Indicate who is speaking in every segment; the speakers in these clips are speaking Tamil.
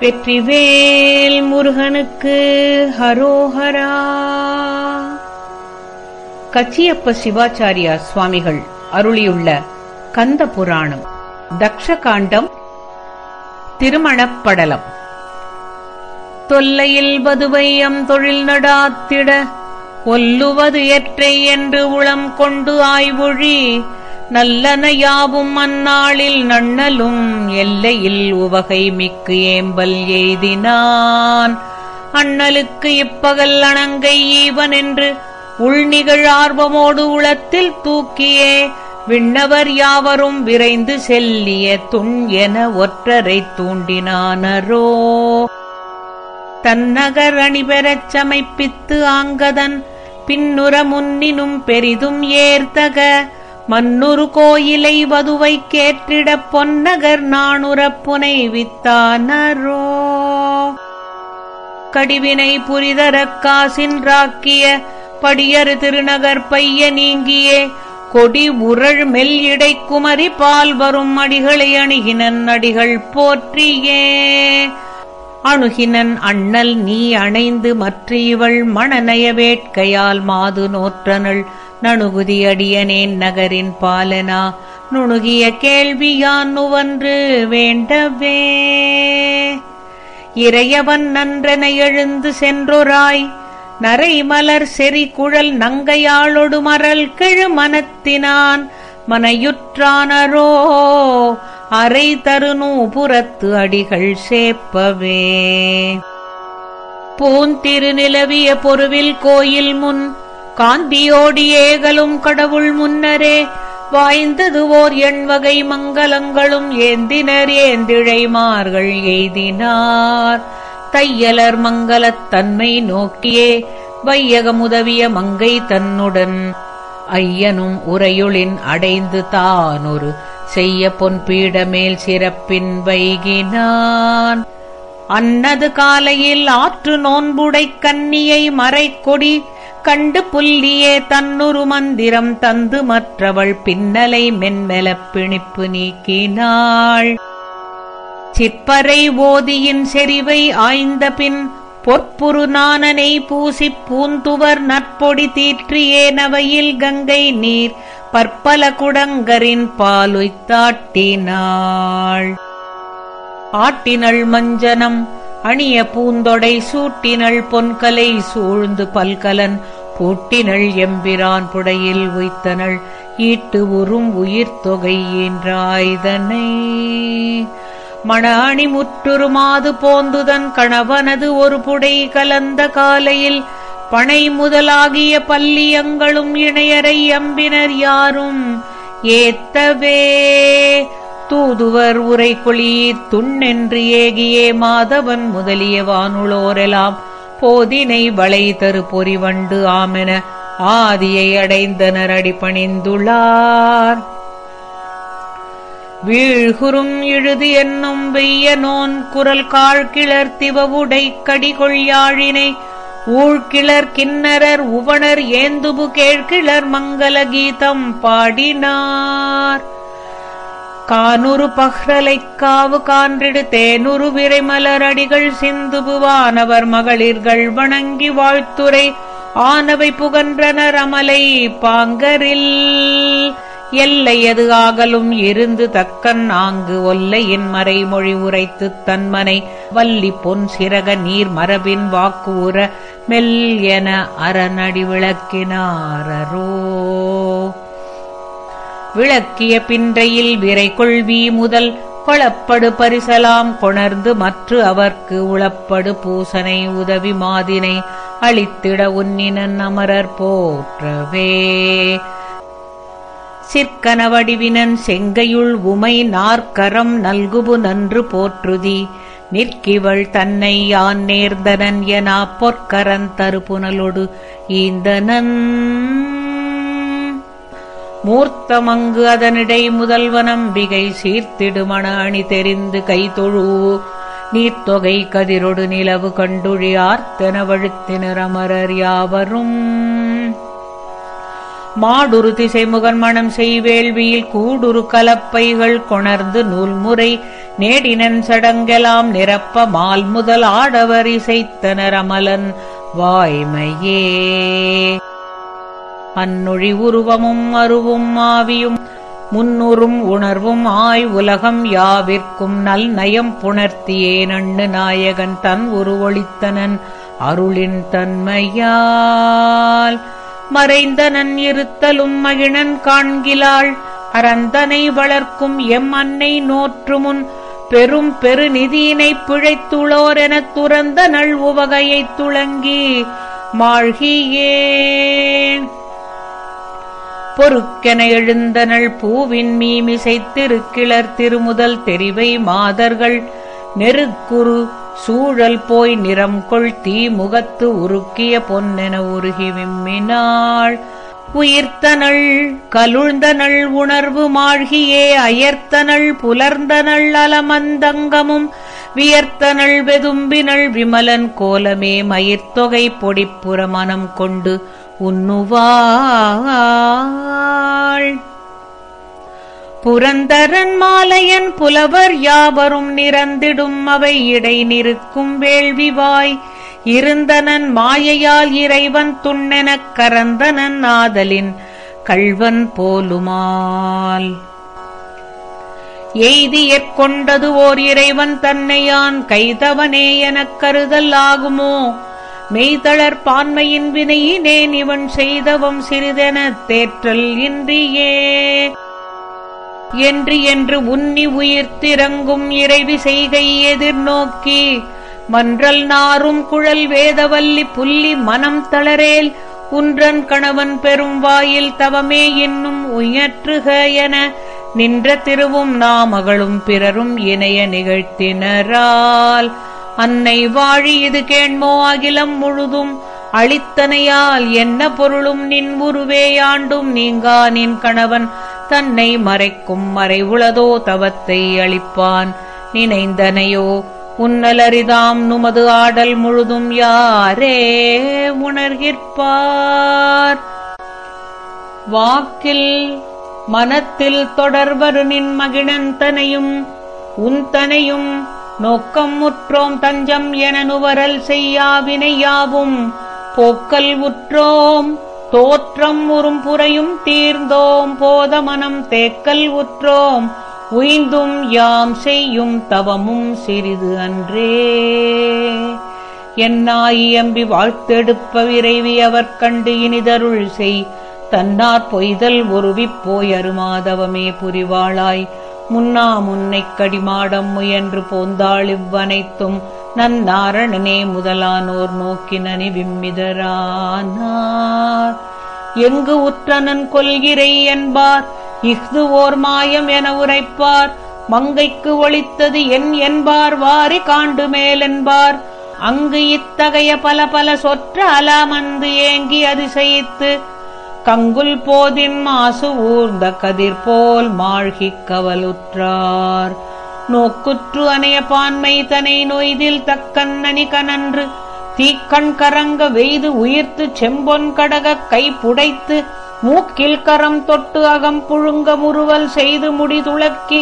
Speaker 1: வெற்றிவேல் முருகனுக்கு ஹரோஹரா. கச்சியப்ப சிவாச்சாரியா சுவாமிகள் அருளியுள்ள கந்த புராணம் தக்ஷகாண்டம் திருமணப்படலம். தொல்லையில் வதுவையம் தொழில் நடாத்திட ஒல்லுவது எற்றை என்று உளம் கொண்டு ஆய்வொழி நல்லன யாவும் அந்நாளில் நண்ணலும் எல்லையில் உவகை மிக்கு ஏம்பல் எய்தினான். அண்ணலுக்கு இப்பகல் அணங்கை ஈவன் என்று உள்நிகழ் ஆர்வமோடு உளத்தில் தூக்கியே விண்ணவர் யாவரும் விரைந்து செல்லிய துண் என ஒற்றரைத் தூண்டினானரோ. தன்னகர் அணிபெறச் சமைப்பித்து ஆங்கதன் பின்னுற முன்னினும் பெரிதும் ஏர்த்தக மன்னுரு கோயிலை வதுவை கேற்றிடப் பொன்னகர் நாணுரப் வித்தானரோ? கடிவினை புரிதரக் காசின்றாக்கிய படியறு திருநகர் பைய நீங்கியே கொடி உரள் மெல் இடை குமரி பால் வரும் அடிகளை அணுகினன் அடிகள் போற்றியே. அணுகினன் அண்ணல் நீ அணைந்து மற்ற இவள் மணநய வேட்கையால் மாது நோற்றனள் நணுகுதியடியனேன் நகரின் பாலனா நுணுகிய கேள்வியான் நுவன்று வேண்டவே. இறையவன் நன்றென எழுந்து சென்றொராய் நரைமலர் செறி குழல் நங்கையாளொடு மரல் கெழு மனத்தினான் மனையுற்றானரோ அரை தருநூபுரத்து அடிகள் சேப்பவே. பூந்திரு நிலவிய பொருவில் கோயில் முன் காந்தியோடி ஏகலும் கடவுள் முன்னரே வாய்ந்தது ஓர் எண்வகை மங்கலங்களும் ஏந்தினர் ஏந்திழைமார்கள் எய்தினார். தையலர் மங்கலத்தன்மை நோக்கியே வையகமுதவிய மங்கை தன்னுடன் ஐயனும் உரையுளின் அடைந்து தானொரு செய்ய பொன் பீடமேல் சிறப்பின் வைகினான். அன்னது காலையில் ஆற்று நோன்புடைக் கன்னியை மறைக்கொடி கண்டு புல்லியே தன்னுரு மந்திரம் தந்து மற்றவள் பின்னலை மென்மெலப் பிணிப்பு நீக்கினாள். சிற்பரை ஓதியின் செறிவை ஆய்ந்த பின் பொற்புரு நாணனை பூசிப் பூந்துவர் நற்பொடி தீற்றியே நவையில் கங்கை நீர் பற்பல குடங்கரின் பாலுய்த்தாட்டினாள் ஆட்டினள் மஞ்சனம் அணிய பூந்தொடை சூட்டினள் பொன்கலை சூழ்ந்து பல்கலன் பூட்டினள் எம்பிரான் புடையில் உய்த்தனள். ஈட்டு உறும் உயிர் தொகை மண மணாணி முற்றுருமாது போந்துதன் கணவனது ஒரு புடை கலந்த காலையில். பனை முதலாகிய பள்ளியங்களும் இணையரை அம்பினர் யாரும் ஏத்தவே தூதுவர் உரை துண்ணென்று ஏகியே மாதவன் முதலிய வானுளோரெலாம். போதினை வளை தரு பொறிவண்டு ஆமென ஆதியை அடைந்தனர் அடிபணிந்துள்ளார். வீழ்குறும் இழுது என்னும் வெய்ய நோன் குரல் காழ்கிளர் திவவுடை திவவுடை கடிகொள்யாழினை ஊழ்கிளர் கிண்ணரர் உவணர் ஏந்துபு கேழ்கிளர் மங்கள கீதம் பாடினார். கானுரு பஹ்ரலைக் காவு கான்றிடு தேனுரு விரைமலரடிகள் சிந்துபுவானவர் மகளிர்கள் வணங்கி வாழ்த்துரை ஆனவை புகன்றனர் அமலை பாங்கரில். எல்லையது ஆகலும் இருந்து தக்கன் ஆங்கு ஒல்லையின் மறைமொழி உரைத்துத் தன்மனை வல்லி பொன் சிறக நீர் மரபின் வாக்கு உற மெல் என அறநடி விளக்கினாரோ விளக்கிய பின்றையில் விரை கொள்வி முதல் கொளப்படு பரிசலாம் கொணர்ந்து மற்று அவர்க்கு உளப்படு பூசனை உதவி மாதினை அளித்திட உன்னினன் அமரர் போற்றவே. சிற்கன வடிவினன் செங்கையுள் உமை நாற்கரம் நல்குபு நன்று போற்றுதி நிற்கிவள் தன்னை யான் நேர்ந்தனன் என பொற்கரன் தருப்புனலொடு ஈந்தனன். மூர்த்தமங்கு அதனிடை முதல்வனம்பிகை சீர்த்திடுமண அணி தெரிந்து கைதொழு நீர்த்தொகை கதிரொடு நிலவு கண்டுழி ஆர்த்தன வழுத்தினர் அமரர் யாவரும். மாடுரு திசைமுகன் மணம் செய்வேள்வியில் கூடுரு கலப்பைகள் கொணர்ந்து நூல்முறை நேடினன் சடங்கெலாம் நிரப்ப மால் முதல் ஆடவர் இசைத்தனர் அமலன். வாய்மையே. அந்நொழி உருவமும் அருவும் ஆவியும் முன்னுறும் உணர்வும் ஆய் உலகம் யாவிற்கும் நல் நயம் புணர்த்தியே நண்ணு நாயகன் தன் உருவொளித்தனன் அருளின் தன்மையால். மறைந்தனன் இருத்தலும் மகிழன் காண்கிலாள் அறந்தனை வளர்க்கும் எம் அன்னை நோற்று முன் பெரும் பெருநிதியினைப் பிழைத்துளோர் எனத் துறந்த நள் உவகையைத் துளங்கி மாழ்கியே. பொறுக்கென எழுந்தனள் பூவின் மீமிசைத்திருக்கிளர் திருமுதல் தெரிவை மாதர்கள். நெருக்குரு சூழல் போய் நிறம் கொள் தீ முகத்து உருக்கிய பொன்னென உருகி விம்மினாள். உயிர்த்தனள் கலுழ்ந்தனள் உணர்வு மாழ்கியே அயர்த்தனள் புலர்ந்தனள் அலமந்தங்கமும். வியர்த்தனள் வெதும்பினள் விமலன் கோலமே மயிர்த்தொகை பொடிப்புற மனம் கொண்டு உண்ணுவாள். புரந்தரன் மாலையன் புலவர் யாவரும் நிறந்திடும் அவை இடை நிற்கும் வேள்விவாய். இருந்தனன் மாயையால் இறைவன் துண்ணெனக் கரந்தனன் ஆதலின் கள்வன் போலுமால். எய்தி கொண்டது ஓர் இறைவன் தன்னையான் கைதவனே எனக் கருதல் ஆகுமோ? மெய்தளர் பான்மையின் வினையினேன் இவன் செய்தவம் சிறிதெனத் தேற்றல் இன்றியே. என்று என்று உன்னி உயிர்த்திறங்கும் இறைவி செய்கை எதிர்நோக்கி மன்றல் நாரும் குழல் வேதவல்லி புள்ளி மனம் தளரேல் உன்றன் கணவன் பெரும் வாயில் தவமே இன்னும் உயற்றுக என நின்ற திருவும் நாமகளும் பிறரும் இணைய நிகழ்த்தினரால். அன்னை வாழி இது கேண்மோ அகிலம் முழுதும். அளித்தனையால் என்ன பொருளும் நின் உருவேயாண்டும் நீங்கா நின் கணவன். தன்னை மறைக்கும் மறைவுளதோ தவத்தை அளிப்பான். நினைந்தனையோ உன்னலரிதாம் நுமது ஆடல் முழுதும் யாரே உணர்கிற்பார். வாக்கில் மனத்தில் தொடர்வரு நின் மகிழந்தனையும் உந்தனையும் நோக்கம் முற்றோம் தஞ்சம் என நுவரல் செய்யாவினை யாவும் போக்கல் உற்றோம் தோற்றம் உறும் புறையும் தீர்ந்தோம். போதமனம் தேக்கல் உற்றோம் உய்ந்தும் யாம் செய்யும் தவமும் சிறிது அன்றே. என்னாயம்பி வாழ்த்தெடுப்ப விரைவி அவர் கண்டு இனிதருள் செய். தன்னார் பொய்தல் ஒருவிப்போய் அருமாதவமே புரிவாளாய். முன்னா முன்னைக் கடிமாடம் முயன்று போந்தாள் இவ்வனைத்தும் நன்னாரணனே முதலானோர் நோக்கினனி விம்மிதரானார் எங்கு உற்றனன் கொல்கிறை என்பார்? இஃது ஓர் மாயம் என உரைப்பார். மங்கைக்கு ஒளித்தது என் என்பார் வாரி காண்டு மேலென்பார் அங்கு இத்தகைய பல பல சொற்ற அலாமந்து ஏங்கி அதிசயித்து தங்குல் போதின் மாசு ஊர்ந்த கதிர் போல் மாழ்கிக் கவலுற்றார். நோக்குற்று அணைய பான்மை தனை நொய்தில் தக்கன்னனி கனன்று தீக்கண் கரங்க வெய்து உயிர்த்து செம்பொன் கடக கை புடைத்து மூக்கில் கரம் தொட்டு அகம் புழுங்க முறுவல் செய்து முடிதுளக்கி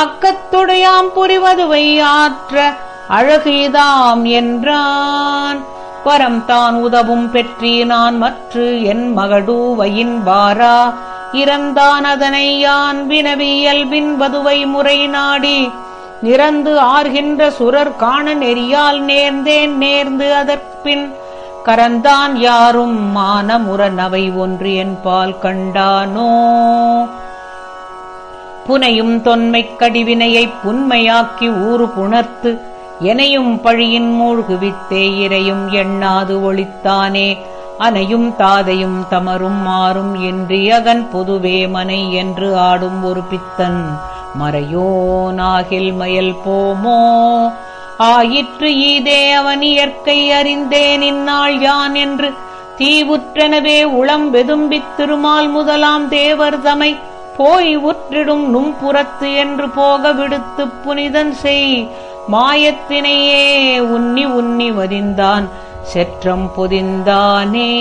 Speaker 1: ஆக்கத்துடையாம் புரிவதுவை ஆற்ற அழகிதாம் என்றான். வரம் தான் உதவும் பெற்றினான் மற்று என் மகடூவையின் வாரா. இறந்தான் அதனை யான் வினவியல்பின் வதுவை முறை நாடி. நிறந்து ஆர்கின்ற சுரர் காண நெறியால் நேர்ந்தேன் நேர்ந்து அதற்பின். கரந்தான் யாரும் மானமுற நவை ஒன்று என் பால் கண்டானோ. புனையும் தொன்மைக் கடிவினையைப் புன்மையாக்கி ஊறு புணர்த்து எனையும் பழியின் மூழ்குவித்தே இறையும் எண்ணாது ஒளித்தானே அனையும் தாதையும் தமரும் மாறும் என்றியகன் பொதுவே மனை என்று ஆடும் ஒரு பித்தன். மறையோ நாகில் மயல் போமோ? ஆயிற்று ஈதே அவன் இயற்கை அறிந்தேன் இந்நாள் யான் என்று. தீவுற்றெனவே உளம் வெதும்பித் திருமால் முதலாம் தேவர் தமை. போய் உற்றிடும் நும்புறத்து என்று போக விடுத்துப் புனிதன் செய். மாயத்தினையே உன்னி உன்னி வதிந்தான் செற்றம் பொதிந்தானே.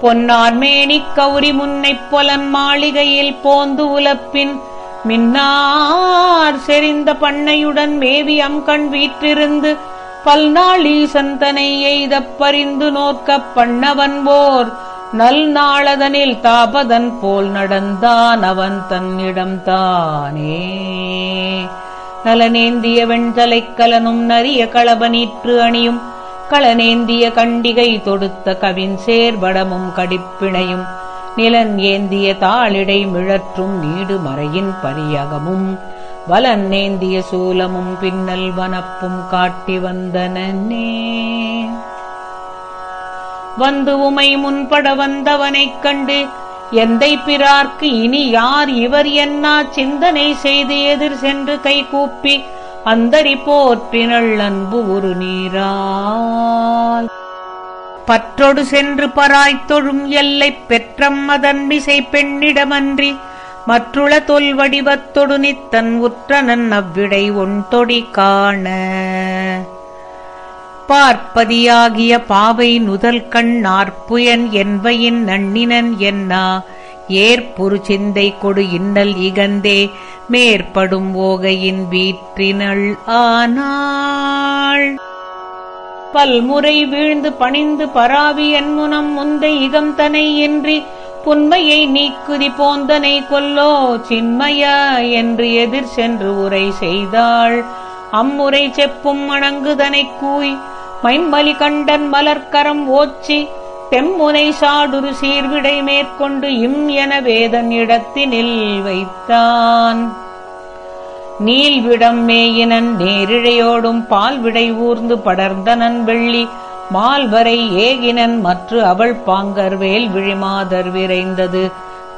Speaker 1: பொன்னார் மேனிக் கௌரி முன்னைப் பொலன் மாளிகையில் போந்து உலப்பின் மின்னார் செறிந்த பண்ணையுடன் மேவி அம்கண் வீற்றிருந்து பல்நாள் ஈசன் தனை எய்தப் நோக்கப் பண்ணவன் போர் நல் நாளதனில் தாபதன் போல் நடந்தான் அவன் தன்னிடம்தானே தானே நலனேந்திய வெண்தலைக் கலனும் நரிய களபனீற்று அணியும். களனேந்திய கண்டிகை தொடுத்த கவின் சேர்வடமும் கடிப்பிணையும். நிலன் ஏந்திய தாளிடை மிழற்றும் நீடு மறையின் பரியகமும். வலன் நேந்திய சூலமும் பின்னல் வனப்பும் காட்டி வந்தனே வந்து உமை முன்பட வந்தவனைக் கண்டு எந்தை பிறார்க்கு இனி யார் இவர் என்னா சிந்தனை செய்து எதிர் சென்று கைகூப்பி அந்தரி போற்றினள் அன்பு ஒரு நீரால் பற்றொடு சென்று பராய்த்தொழும் எல்லைப் பெற்றம் பெண்ணிடமன்றி மற்றுள தொல்வடிவத்தொடு நித்தன் உற்றனன் அவ்விடை ஒன்தொடி காண. பார்ப்பதியாகிய பாவை நுதல் கண் நாற்புயன் என்பையின் நன்னினன் என்னா? ஏற்பொரு சிந்தை கொடு இன்னல் இகந்தே மேற்படும் ஓகையின் வீற்றினள் ஆனாள். பல்முறை வீழ்ந்து பணிந்து பராவி என் முனம் முந்தை இகம்தனை இன்றி புன்மையை நீக்குதி போந்தனை கொல்லோ சின்மையா என்று எதிர் சென்று உரை செய்தாள். அம்முறை செப்பும் மணங்குதனைக் கூய் மைம்மலி கண்டன் மலர்க்கரம் ஓச்சி தெம்முனை சாடுரு சீர்விடை மேற்கொண்டு இம் என வேதன் இடத்தினில் வைத்தான். நீள்விடம் மேயினன் நேரிழையோடும் பால்விடை ஊர்ந்து படர்ந்தனன் வெள்ளி மால்வரை ஏகினன் மற்ற அவள் பாங்கர் வேல் விழிமாதர் விரைந்தது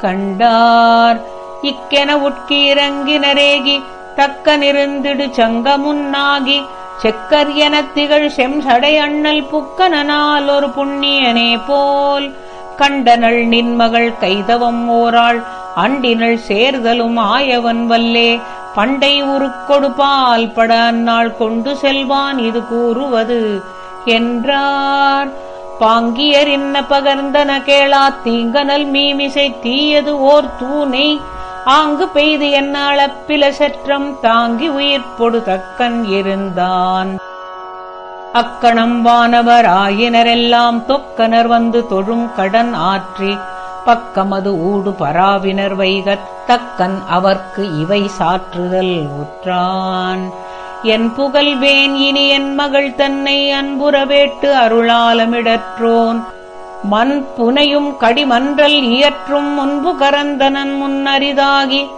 Speaker 1: கண்டார். இக்கென உட்கீரங்கினரேகி தக்க நிருந்திடு சங்கமுன்னாகி செக்கர் எனத் திகழ் செம்சடை அண்ணல் புக்கனால் ஒரு புண்ணியனே போல். கண்டனள் நின்மகள் கைதவம் ஓராள் அண்டினள் சேர்தலும் ஆயவன் வல்லே. பண்டை உருக்கொடுப்பால் பட அந்நாள் கொண்டு செல்வான் இது கூறுவது என்றார். பாங்கியர் இன்ன பகர்ந்தன கேளா தீங்கனல் மீமிசை தீயது ஓர் தூணை. ஆங்கு பெய்து என்ன அளப்பில சற்றம் தாங்கி உயிர் பொடு தக்கன் இருந்தான். அக்கணம் வானவர் ஆயினரெல்லாம் தொக்கனர் வந்து தொழும் கடன் ஆற்றி பக்கமது ஊடு பராவினர் வைகத் தக்கன் அவர்க்கு இவை சாற்றுதல் உற்றான் என் புகழ்வேன் இனி என் மகள் தன்னை அன்புறவேட்டு அருளாலமிடற்றோன். மண் புனையும் கடிமன்றல் இயற்றும் முன்பு கரந்தனன் முன்னரிதாகி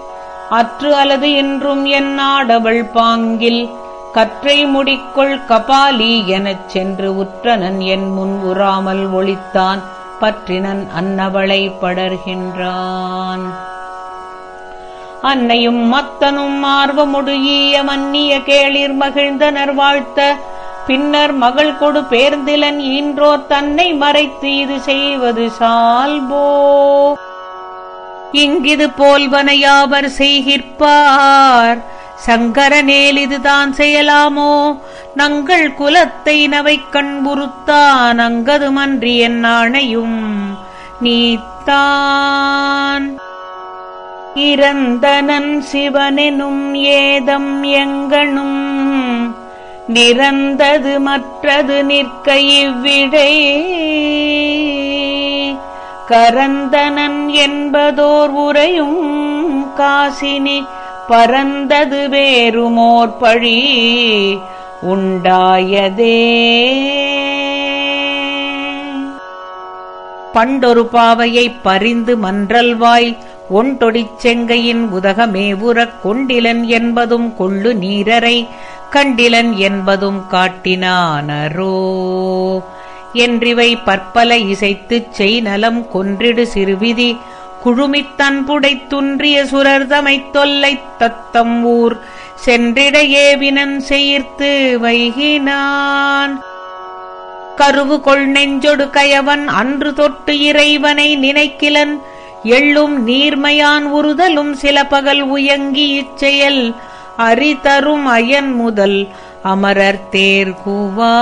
Speaker 1: அற்று அல்லது என்றும் என் நாடவள் பாங்கில் கற்றை முடிக்கொள் கபாலி எனச் சென்று உற்றனன் என் முன் உறாமல் ஒளித்தான் பற்றினன் அன்னவளை படர்கின்றான். அன்னையும் மத்தனும் ஆர்வமுடுகிய மன்னிய கேளிர் மகிழ்ந்தனர் வாழ்த்த பின்னர் மகள் கொடு பேர்ந்திலன் ஈன்றோர் தன்னை மறைத்து இது செய்வது சால்போ. இங்கிது போல்வனையாவர் செய்கிற்பார்? சங்கரனேல் இதுதான் செய்யலாமோ? நங்கள் குலத்தை நவை கண்புறுத்தான் அங்கதுமன்றி என் ஆணையும் நீத்தான். இறந்தனன் சிவனெனும் ஏதம் எங்கனும் நிறந்தது மற்றது நிற்க இவ்விடை. கரந்தனன் என்பதோர் உரையும் காசினி பரந்தது வேறுமோர் பழி உண்டாயதே. பண்டொரு பாவையை பறிந்து மன்றல்வாய் ஒண்டொடிச் செங்கையின் உதகமேவுறக் கொண்டிலன் என்பதும் கொள்ளு நீரரை கண்டிலன் என்பதும் காட்டினானரோ. என்றிவை பற்பல இசைத்துச் செய் நலம் கொன்றிடு சிறுவிதி குழுமித்தன்புடை துன்றிய சுரர்தமைத் தொல்லை தத்தம் ஊர் சென்றிடையேவினன் ஏவினன் செயிர்த்து வைகினான். கருவு கொள் நெஞ்சொடு கயவன் அன்று தொட்டு இறைவனை நினைக்கிலன். எள்ளும் நீர்மையான் உறுதலும் சில பகல் உயங்கி இச்செயல். அரிதரும் அயன் முதல் அமரர் தேர்குவா